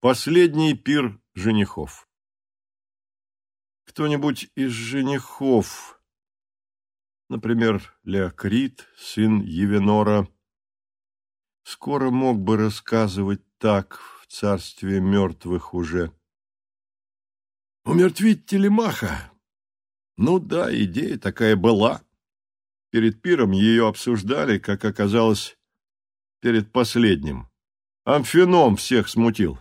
Последний пир женихов. Кто-нибудь из женихов, например, Леокрит, сын Евенора, скоро мог бы рассказывать так в царстве мертвых уже. Умертвить Телемаха? Ну да, идея такая была. Перед пиром ее обсуждали, как оказалось, перед последним. Амфином всех смутил.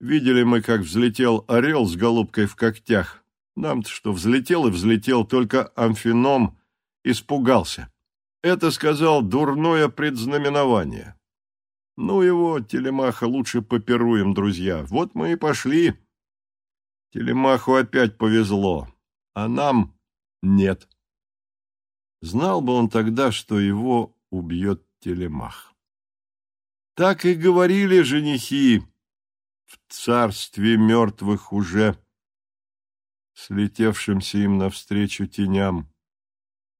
Видели мы, как взлетел орел с голубкой в когтях. Нам-то что, взлетел и взлетел, только Амфином испугался. Это, сказал, дурное предзнаменование. Ну его, Телемаха, лучше попируем, друзья. Вот мы и пошли. Телемаху опять повезло, а нам нет. Знал бы он тогда, что его убьет Телемах. Так и говорили женихи, в царстве мертвых уже, слетевшимся им навстречу теням.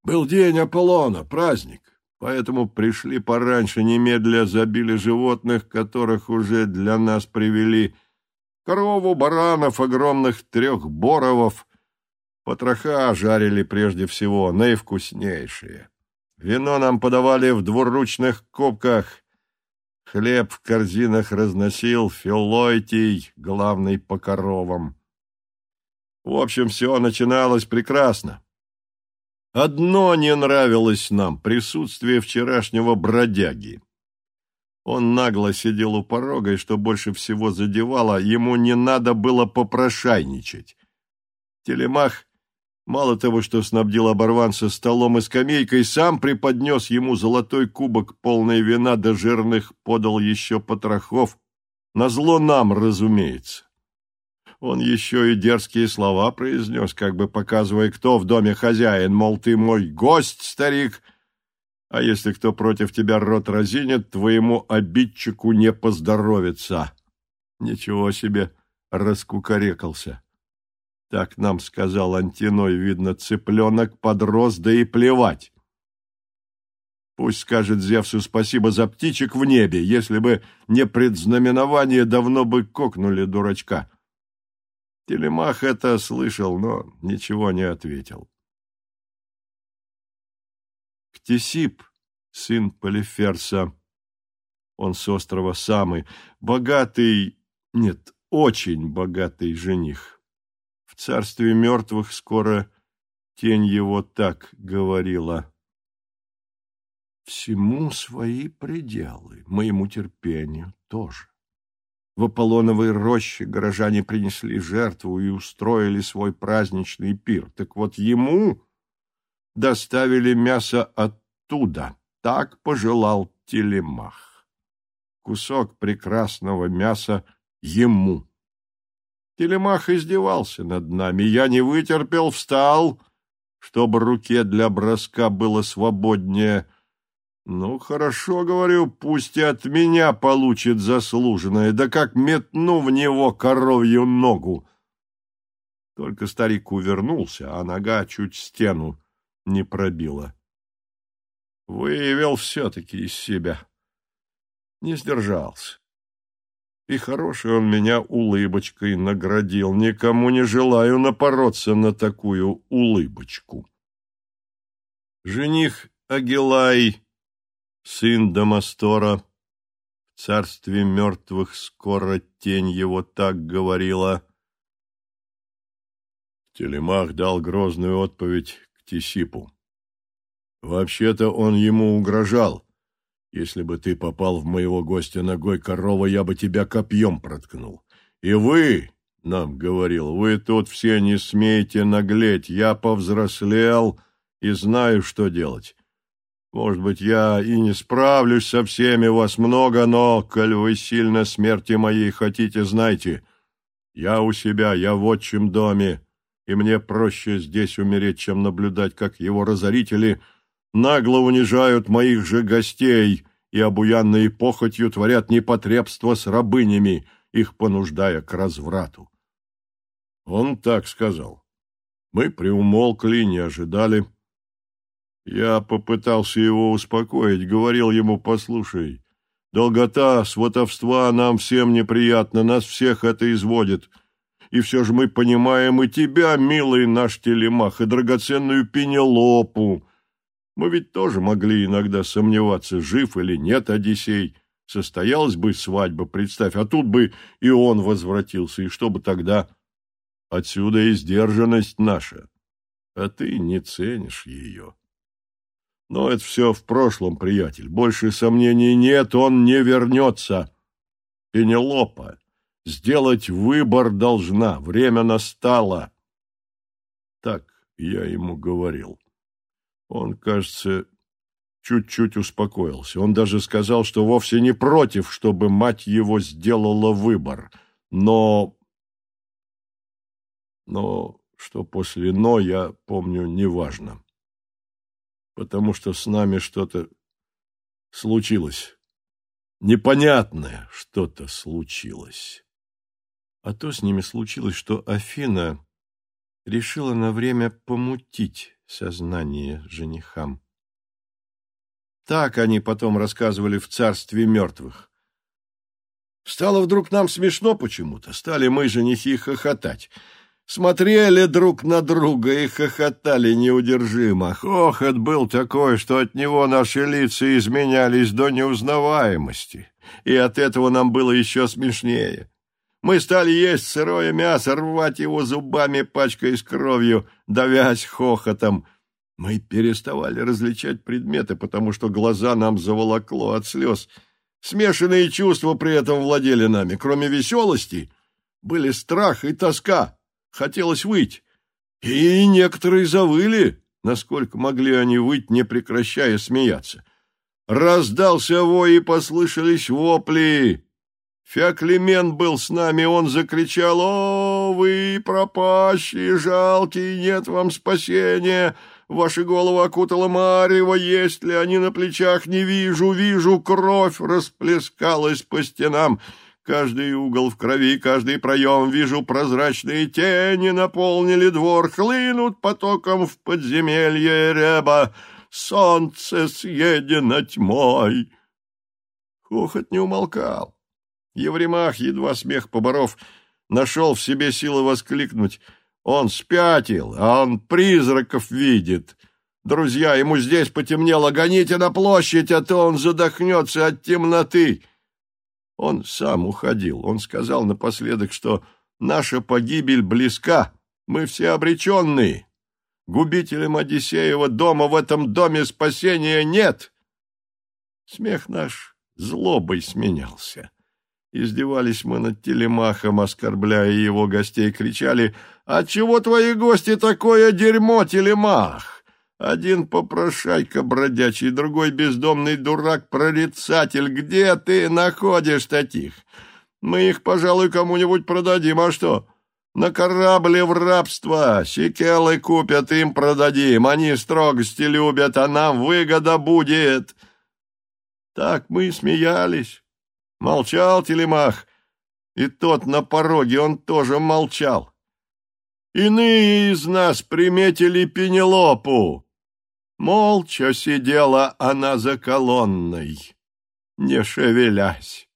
Был день Аполлона, праздник, поэтому пришли пораньше, немедля забили животных, которых уже для нас привели, корову, баранов, огромных трех боровов, потроха жарили прежде всего, наивкуснейшие. Вино нам подавали в двуручных кубках — Хлеб в корзинах разносил Филойтий, главный по коровам. В общем, все начиналось прекрасно. Одно не нравилось нам — присутствие вчерашнего бродяги. Он нагло сидел у порога, и что больше всего задевало, ему не надо было попрошайничать. Телемах Мало того, что снабдил оборванца столом и скамейкой, сам преподнес ему золотой кубок, полный вина до жирных, подал еще потрохов. Назло нам, разумеется. Он еще и дерзкие слова произнес, как бы показывая, кто в доме хозяин, мол, ты мой гость, старик, а если кто против тебя рот разинет, твоему обидчику не поздоровится. Ничего себе, раскукарекался. Так нам сказал Антиной, видно, цыпленок подрос, да и плевать. Пусть скажет Зевсу спасибо за птичек в небе. Если бы не предзнаменование, давно бы кокнули дурачка. Телемах это слышал, но ничего не ответил. Ктисип, сын Полиферса, он с острова самый, богатый, нет, очень богатый жених. В царстве мертвых скоро тень его так говорила. Всему свои пределы, моему терпению тоже. В Аполлоновой роще горожане принесли жертву и устроили свой праздничный пир. Так вот ему доставили мясо оттуда. Так пожелал Телемах. Кусок прекрасного мяса ему. Телемах издевался над нами. Я не вытерпел, встал, чтобы руке для броска было свободнее. Ну, хорошо, говорю, пусть и от меня получит заслуженное, да как метну в него коровью ногу. Только старик увернулся, а нога чуть стену не пробила. Выявил все-таки из себя. Не сдержался. И хороший он меня улыбочкой наградил. Никому не желаю напороться на такую улыбочку. Жених Агилай, сын Дамастора, в царстве мертвых скоро тень его так говорила. Телемах дал грозную отповедь к Тисипу. Вообще-то он ему угрожал. Если бы ты попал в моего гостя ногой корова, я бы тебя копьем проткнул. И вы, — нам говорил, — вы тут все не смеете наглеть. Я повзрослел и знаю, что делать. Может быть, я и не справлюсь со всеми, вас много, но, коль вы сильно смерти моей хотите, знайте, я у себя, я в отчим доме, и мне проще здесь умереть, чем наблюдать, как его разорители — нагло унижают моих же гостей и, обуянные похотью, творят непотребство с рабынями, их понуждая к разврату. Он так сказал. Мы приумолкли, не ожидали. Я попытался его успокоить, говорил ему, послушай, Долгота сватовства нам всем неприятна, нас всех это изводит. И все же мы понимаем и тебя, милый наш телемах, и драгоценную Пенелопу. Мы ведь тоже могли иногда сомневаться, жив или нет Одиссей. Состоялась бы свадьба, представь, а тут бы и он возвратился, и что бы тогда? Отсюда и сдержанность наша, а ты не ценишь ее. Но это все в прошлом, приятель. Больше сомнений нет, он не вернется. Пенелопа, сделать выбор должна, время настало. Так я ему говорил. Он, кажется, чуть-чуть успокоился. Он даже сказал, что вовсе не против, чтобы мать его сделала выбор. Но... Но что после «но» я помню неважно потому что с нами что-то случилось. Непонятное что-то случилось. А то с ними случилось, что Афина решила на время помутить сознание женихам. Так они потом рассказывали в царстве мертвых. Стало вдруг нам смешно почему-то, стали мы, женихи, хохотать — смотрели друг на друга и хохотали неудержимо. Хохот был такой, что от него наши лица изменялись до неузнаваемости, и от этого нам было еще смешнее. Мы стали есть сырое мясо, рвать его зубами, пачкаясь кровью, давясь хохотом. Мы переставали различать предметы, потому что глаза нам заволокло от слез. Смешанные чувства при этом владели нами. Кроме веселости, были страх и тоска. Хотелось выть. И некоторые завыли, насколько могли они выть, не прекращая смеяться. Раздался вой, и послышались вопли. Феоклемен был с нами, он закричал, «О, вы пропащие, жалкие, нет вам спасения!» Ваши головы окутала марево, есть ли они на плечах, не вижу, вижу, кровь расплескалась по стенам. Каждый угол в крови, каждый проем, вижу прозрачные тени, наполнили двор, хлынут потоком в подземелье реба. Солнце съедено тьмой. Хохот не умолкал. Евремах, едва смех поборов, нашел в себе силы воскликнуть. Он спятил, а он призраков видит. Друзья, ему здесь потемнело, гоните на площадь, а то он задохнется от темноты. Он сам уходил. Он сказал напоследок, что наша погибель близка, мы все обреченные. Губителям Одиссеева дома в этом доме спасения нет. Смех наш злобой сменялся. Издевались мы над Телемахом, оскорбляя его гостей, кричали «Отчего твои гости такое дерьмо, Телемах?» Один попрошайка бродячий, другой бездомный дурак-прорицатель. Где ты находишь таких? Мы их, пожалуй, кому-нибудь продадим, а что? На корабле в рабство. Сикелы купят, им продадим. Они строгости любят, а нам выгода будет. Так мы смеялись. Молчал Телемах, и тот на пороге, он тоже молчал. Иные из нас приметили Пенелопу. Молча сидела она за колонной, не шевелясь.